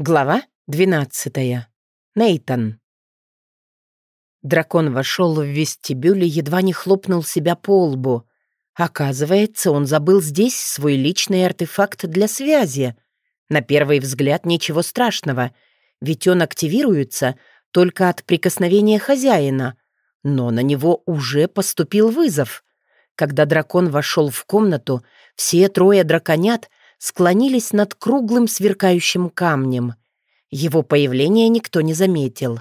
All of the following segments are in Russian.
Глава 12. Нейтан. Дракон вошел в вестибюль и едва не хлопнул себя по лбу. Оказывается, он забыл здесь свой личный артефакт для связи. На первый взгляд ничего страшного, ведь он активируется только от прикосновения хозяина. Но на него уже поступил вызов. Когда дракон вошел в комнату, все трое драконят склонились над круглым сверкающим камнем. Его появление никто не заметил.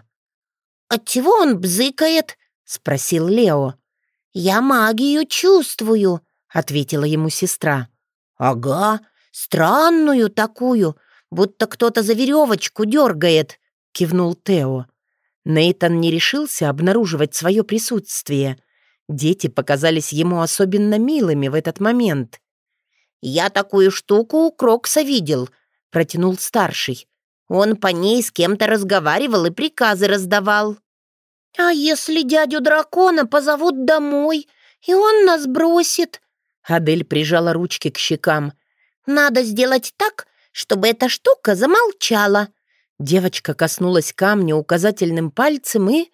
«Отчего он бзыкает?» — спросил Лео. «Я магию чувствую», — ответила ему сестра. «Ага, странную такую, будто кто-то за веревочку дергает», — кивнул Тео. Нейтан не решился обнаруживать свое присутствие. Дети показались ему особенно милыми в этот момент. «Я такую штуку у Крокса видел», — протянул старший. «Он по ней с кем-то разговаривал и приказы раздавал». «А если дядю дракона позовут домой, и он нас бросит?» Адель прижала ручки к щекам. «Надо сделать так, чтобы эта штука замолчала». Девочка коснулась камня указательным пальцем и...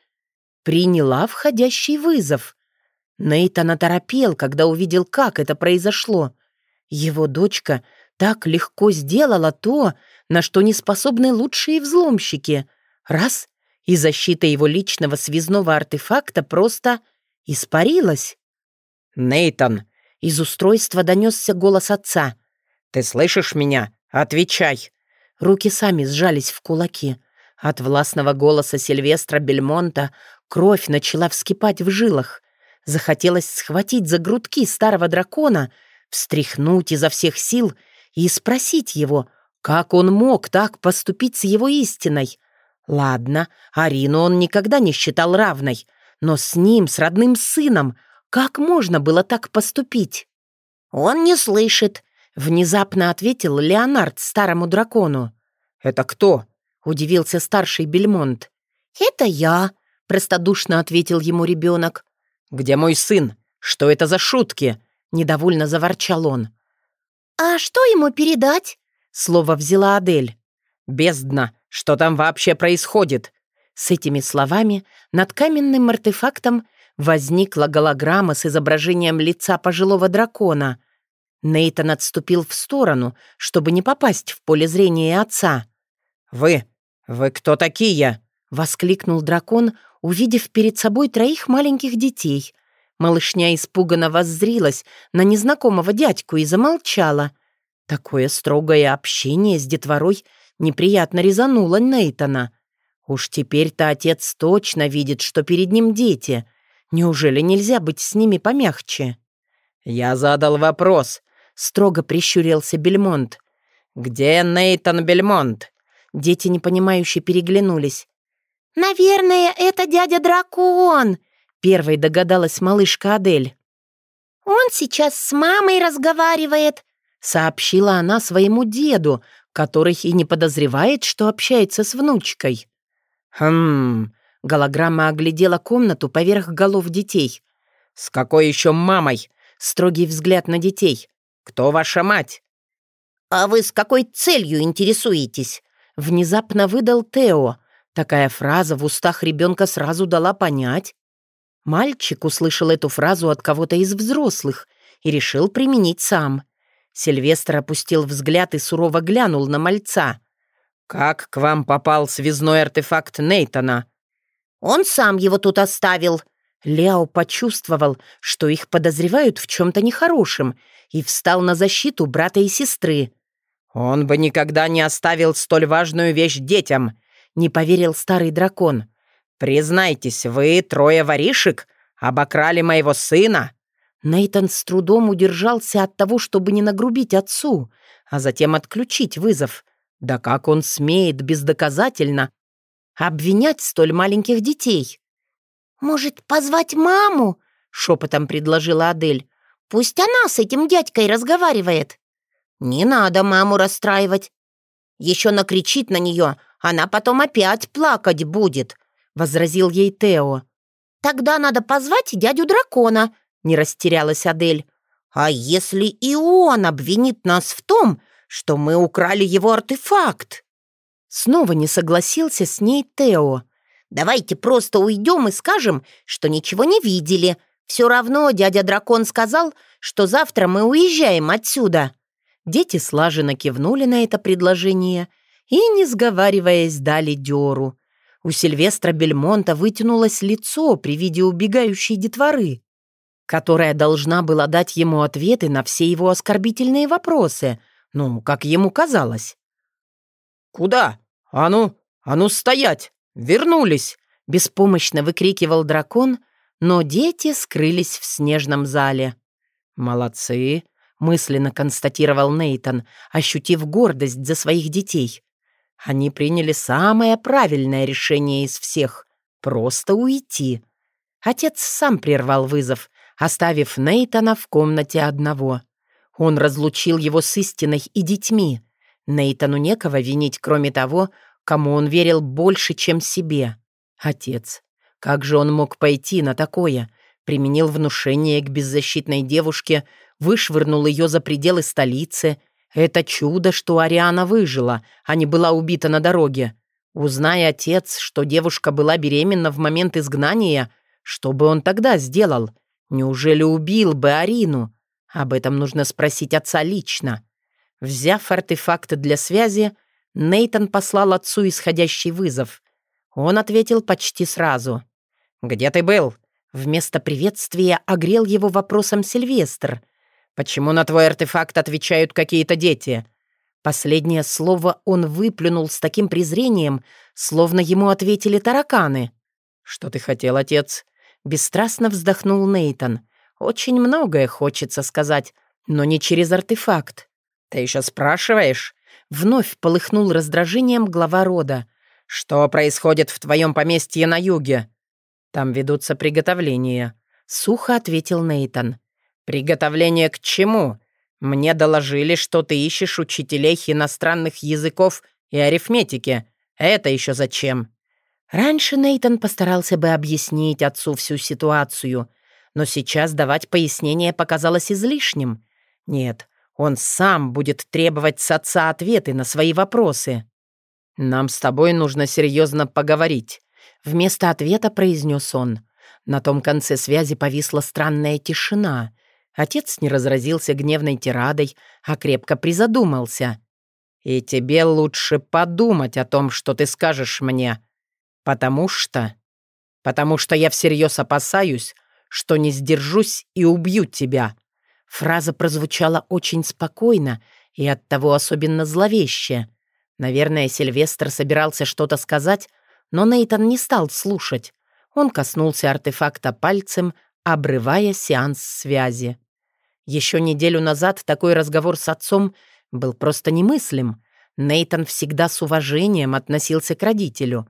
приняла входящий вызов. Нейтан оторопел, когда увидел, как это произошло. Его дочка так легко сделала то, на что не способны лучшие взломщики. Раз — и защита его личного связного артефакта просто испарилась. «Нейтан!» — из устройства донесся голос отца. «Ты слышишь меня? Отвечай!» Руки сами сжались в кулаки. От властного голоса Сильвестра Бельмонта кровь начала вскипать в жилах. Захотелось схватить за грудки старого дракона — встряхнуть изо всех сил и спросить его, как он мог так поступить с его истиной. Ладно, Арину он никогда не считал равной, но с ним, с родным сыном, как можно было так поступить? «Он не слышит», — внезапно ответил Леонард старому дракону. «Это кто?» — удивился старший Бельмонт. «Это я», — простодушно ответил ему ребенок. «Где мой сын? Что это за шутки?» Недовольно заворчал он. «А что ему передать?» Слово взяла Адель. «Бездна! Что там вообще происходит?» С этими словами над каменным артефактом возникла голограмма с изображением лица пожилого дракона. Нейтан отступил в сторону, чтобы не попасть в поле зрения отца. «Вы? Вы кто такие?» — воскликнул дракон, увидев перед собой троих маленьких детей, Малышня испуганно воззрилась на незнакомого дядьку и замолчала. Такое строгое общение с детворой неприятно резануло Нейтона. Уж теперь-то отец точно видит, что перед ним дети. Неужели нельзя быть с ними помягче? «Я задал вопрос», — строго прищурился Бельмонт. «Где Нейтан Бельмонт?» Дети непонимающе переглянулись. «Наверное, это дядя Дракон», Первой догадалась малышка Адель. «Он сейчас с мамой разговаривает», — сообщила она своему деду, который и не подозревает, что общается с внучкой. «Хм...» — голограмма оглядела комнату поверх голов детей. «С какой еще мамой?» — строгий взгляд на детей. «Кто ваша мать?» «А вы с какой целью интересуетесь?» Внезапно выдал Тео. Такая фраза в устах ребенка сразу дала понять, Мальчик услышал эту фразу от кого-то из взрослых и решил применить сам. Сильвестр опустил взгляд и сурово глянул на мальца. «Как к вам попал связной артефакт Нейтона?» «Он сам его тут оставил». Ляо почувствовал, что их подозревают в чем-то нехорошем, и встал на защиту брата и сестры. «Он бы никогда не оставил столь важную вещь детям», — не поверил старый дракон. «Признайтесь, вы, трое воришек, обокрали моего сына?» Нейтан с трудом удержался от того, чтобы не нагрубить отцу, а затем отключить вызов. Да как он смеет бездоказательно обвинять столь маленьких детей? «Может, позвать маму?» — шепотом предложила Адель. «Пусть она с этим дядькой разговаривает». «Не надо маму расстраивать. Еще накричит на нее, она потом опять плакать будет», — возразил ей Тео. «Тогда надо позвать дядю дракона», — не растерялась Адель. «А если и он обвинит нас в том, что мы украли его артефакт?» Снова не согласился с ней Тео. «Давайте просто уйдем и скажем, что ничего не видели. Все равно дядя Дракон сказал, что завтра мы уезжаем отсюда». Дети слаженно кивнули на это предложение и, не сговариваясь, дали дёру. У Сильвестра Бельмонта вытянулось лицо при виде убегающей детворы, которая должна была дать ему ответы на все его оскорбительные вопросы, ну, как ему казалось. «Куда? А ну, а ну стоять! Вернулись!» Беспомощно выкрикивал дракон, но дети скрылись в снежном зале. «Молодцы!» — мысленно констатировал Нейтон, ощутив гордость за своих детей. Они приняли самое правильное решение из всех — просто уйти. Отец сам прервал вызов, оставив Нейтона в комнате одного. Он разлучил его с истиной и детьми. Нейтану некого винить, кроме того, кому он верил больше, чем себе. Отец. Как же он мог пойти на такое? Применил внушение к беззащитной девушке, вышвырнул ее за пределы столицы. Это чудо, что Ариана выжила, а не была убита на дороге. Узнай, отец, что девушка была беременна в момент изгнания, что бы он тогда сделал? Неужели убил бы Арину? Об этом нужно спросить отца лично. Взяв артефакт для связи, Нейтон послал отцу исходящий вызов. Он ответил почти сразу. «Где ты был?» Вместо приветствия огрел его вопросом Сильвестр. «Почему на твой артефакт отвечают какие-то дети?» Последнее слово он выплюнул с таким презрением, словно ему ответили тараканы. «Что ты хотел, отец?» Бесстрастно вздохнул Нейтон. «Очень многое хочется сказать, но не через артефакт. «Ты еще спрашиваешь?» Вновь полыхнул раздражением глава рода. «Что происходит в твоем поместье на юге?» «Там ведутся приготовления», — сухо ответил Нейтон. «Приготовление к чему? Мне доложили, что ты ищешь учителей иностранных языков и арифметики. Это еще зачем?» Раньше Нейтон постарался бы объяснить отцу всю ситуацию, но сейчас давать пояснение показалось излишним. Нет, он сам будет требовать с отца ответы на свои вопросы. «Нам с тобой нужно серьезно поговорить», — вместо ответа произнес он. На том конце связи повисла странная тишина. Отец не разразился гневной тирадой, а крепко призадумался. «И тебе лучше подумать о том, что ты скажешь мне. Потому что... Потому что я всерьез опасаюсь, что не сдержусь и убью тебя. Фраза прозвучала очень спокойно и оттого особенно зловеще. Наверное, Сильвестр собирался что-то сказать, но Нейтан не стал слушать. Он коснулся артефакта пальцем, обрывая сеанс связи. Еще неделю назад такой разговор с отцом был просто немыслим. Нейтан всегда с уважением относился к родителю,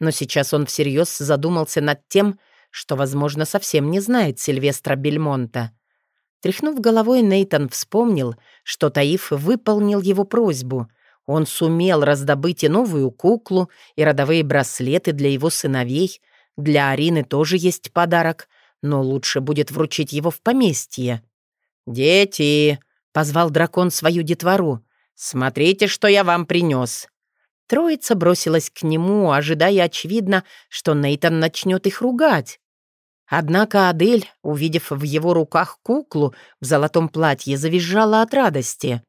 но сейчас он всерьез задумался над тем, что, возможно, совсем не знает Сильвестра Бельмонта. Тряхнув головой, Нейтон вспомнил, что Таиф выполнил его просьбу. Он сумел раздобыть и новую куклу, и родовые браслеты для его сыновей. Для Арины тоже есть подарок, но лучше будет вручить его в поместье. «Дети!» — позвал дракон свою детвору. «Смотрите, что я вам принес!» Троица бросилась к нему, ожидая, очевидно, что Нейтан начнет их ругать. Однако Адель, увидев в его руках куклу в золотом платье, завизжала от радости.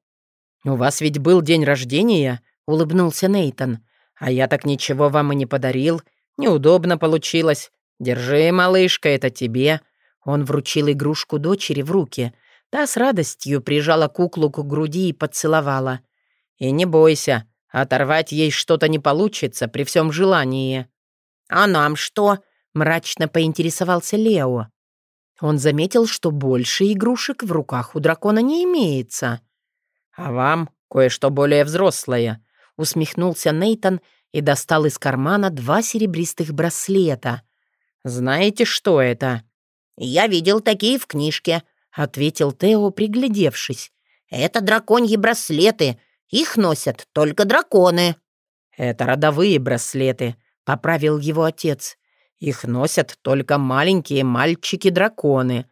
«У вас ведь был день рождения?» — улыбнулся Нейтон. «А я так ничего вам и не подарил. Неудобно получилось. Держи, малышка, это тебе». Он вручил игрушку дочери в руки. Та с радостью прижала куклу к груди и поцеловала. «И не бойся, оторвать ей что-то не получится при всем желании». «А нам что?» Мрачно поинтересовался Лео. Он заметил, что больше игрушек в руках у дракона не имеется. «А вам кое-что более взрослое», — усмехнулся Нейтон и достал из кармана два серебристых браслета. «Знаете, что это?» «Я видел такие в книжке», — ответил Тео, приглядевшись. «Это драконьи браслеты. Их носят только драконы». «Это родовые браслеты», — поправил его отец. Их носят только маленькие мальчики-драконы.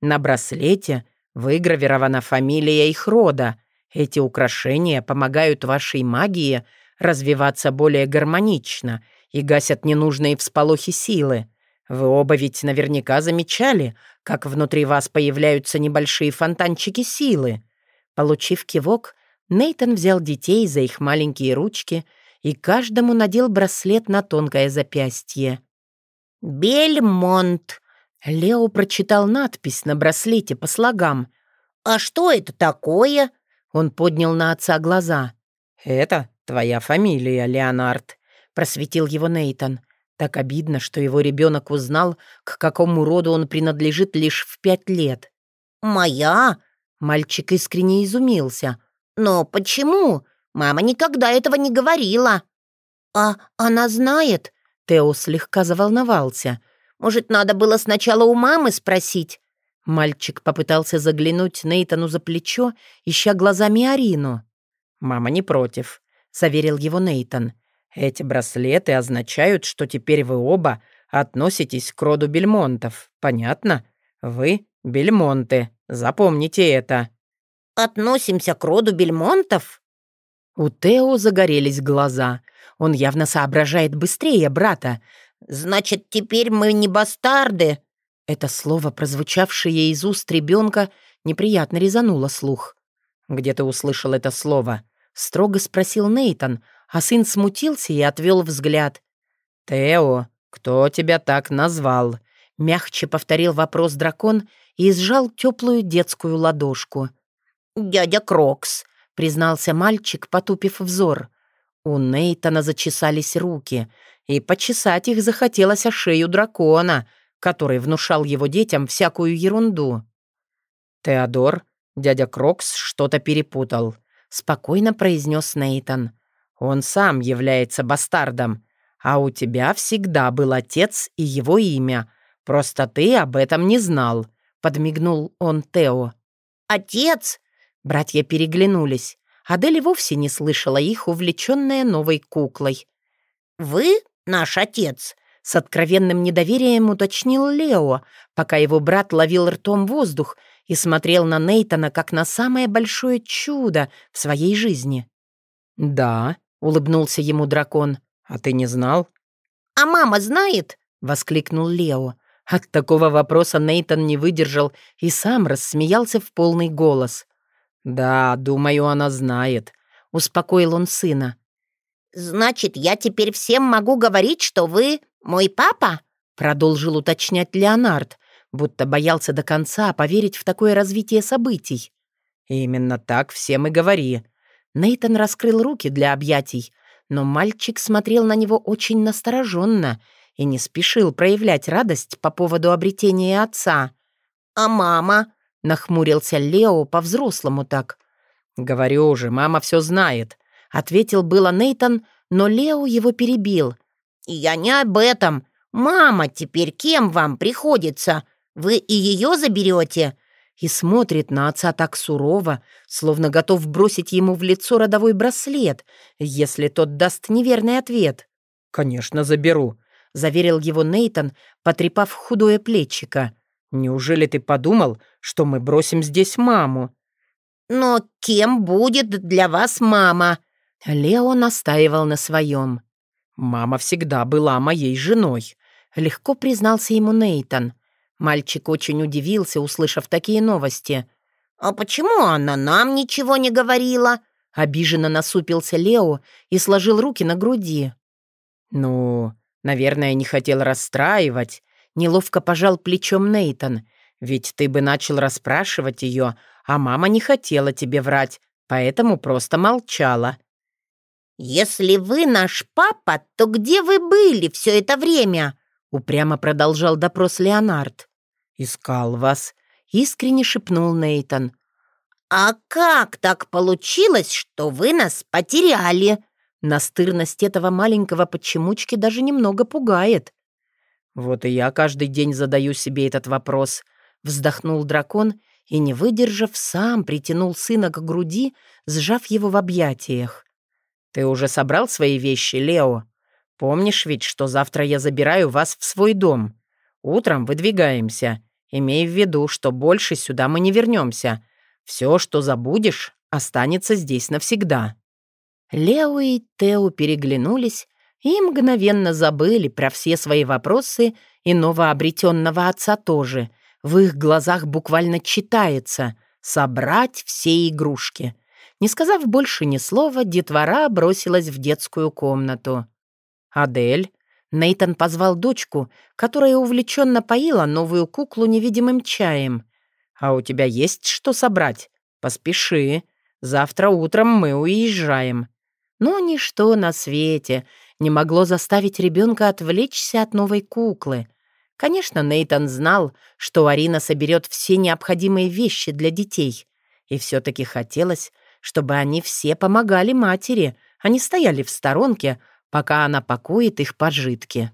На браслете выгравирована фамилия их рода. Эти украшения помогают вашей магии развиваться более гармонично и гасят ненужные всполохи силы. Вы оба ведь наверняка замечали, как внутри вас появляются небольшие фонтанчики силы. Получив кивок, Нейтон взял детей за их маленькие ручки и каждому надел браслет на тонкое запястье. «Бельмонт», Лео прочитал надпись на браслете по слогам. «А что это такое?» Он поднял на отца глаза. «Это твоя фамилия, Леонард», — просветил его Нейтон. Так обидно, что его ребенок узнал, к какому роду он принадлежит лишь в пять лет. «Моя?» — мальчик искренне изумился. «Но почему? Мама никогда этого не говорила». «А она знает?» — Тео слегка заволновался — может, надо было сначала у мамы спросить?» Мальчик попытался заглянуть Нейтану за плечо, ища глазами Арину. «Мама не против», — заверил его Нейтан. «Эти браслеты означают, что теперь вы оба относитесь к роду Бельмонтов. Понятно? Вы — Бельмонты. Запомните это». «Относимся к роду Бельмонтов?» У Тео загорелись глаза. Он явно соображает быстрее брата, «Значит, теперь мы не бастарды?» Это слово, прозвучавшее из уст ребенка, неприятно резануло слух. «Где ты услышал это слово?» — строго спросил Нейтон, а сын смутился и отвел взгляд. «Тео, кто тебя так назвал?» — мягче повторил вопрос дракон и сжал теплую детскую ладошку. «Дядя Крокс», — признался мальчик, потупив взор. У Нейтона зачесались руки — и почесать их захотелось о шею дракона, который внушал его детям всякую ерунду. «Теодор, дядя Крокс что-то перепутал», — спокойно произнес Нейтан. «Он сам является бастардом, а у тебя всегда был отец и его имя. Просто ты об этом не знал», — подмигнул он Тео. «Отец?» Братья переглянулись. Адель вовсе не слышала их, увлеченная новой куклой. «Вы наш отец?» — с откровенным недоверием уточнил Лео, пока его брат ловил ртом воздух и смотрел на Нейтана как на самое большое чудо в своей жизни. «Да», — улыбнулся ему дракон. «А ты не знал?» «А мама знает?» — воскликнул Лео. От такого вопроса Нейтан не выдержал и сам рассмеялся в полный голос. «Да, думаю, она знает», — успокоил он сына. «Значит, я теперь всем могу говорить, что вы мой папа?» Продолжил уточнять Леонард, будто боялся до конца поверить в такое развитие событий. «Именно так всем и говори». Нейтон раскрыл руки для объятий, но мальчик смотрел на него очень настороженно и не спешил проявлять радость по поводу обретения отца. «А мама?» — нахмурился Лео по-взрослому так. «Говорю же, мама все знает. Ответил было Нейтон, но Лео его перебил. «Я не об этом. Мама теперь кем вам приходится? Вы и ее заберете?» И смотрит на отца так сурово, словно готов бросить ему в лицо родовой браслет, если тот даст неверный ответ. «Конечно, заберу», — заверил его Нейтон, потрепав худое плечико. «Неужели ты подумал, что мы бросим здесь маму?» «Но кем будет для вас мама?» Лео настаивал на своем. «Мама всегда была моей женой», — легко признался ему Нейтон. Мальчик очень удивился, услышав такие новости. «А почему она нам ничего не говорила?» Обиженно насупился Лео и сложил руки на груди. «Ну, наверное, не хотел расстраивать», — неловко пожал плечом Нейтон. «Ведь ты бы начал расспрашивать ее, а мама не хотела тебе врать, поэтому просто молчала». «Если вы наш папа, то где вы были все это время?» Упрямо продолжал допрос Леонард. «Искал вас», — искренне шепнул Нейтон. «А как так получилось, что вы нас потеряли?» Настырность этого маленького почемучки даже немного пугает. «Вот и я каждый день задаю себе этот вопрос», — вздохнул дракон и, не выдержав, сам притянул сына к груди, сжав его в объятиях. «Ты уже собрал свои вещи, Лео? Помнишь ведь, что завтра я забираю вас в свой дом? Утром выдвигаемся. Имей в виду, что больше сюда мы не вернемся. Все, что забудешь, останется здесь навсегда». Лео и Тео переглянулись и мгновенно забыли про все свои вопросы и новообретенного отца тоже. В их глазах буквально читается «собрать все игрушки». Не сказав больше ни слова, детвора бросилась в детскую комнату. «Адель?» Нейтан позвал дочку, которая увлеченно поила новую куклу невидимым чаем. «А у тебя есть что собрать? Поспеши. Завтра утром мы уезжаем». Но ничто на свете не могло заставить ребенка отвлечься от новой куклы. Конечно, Нейтан знал, что Арина соберет все необходимые вещи для детей, и все-таки хотелось, чтобы они все помогали матери, а не стояли в сторонке, пока она пакует их пожитки.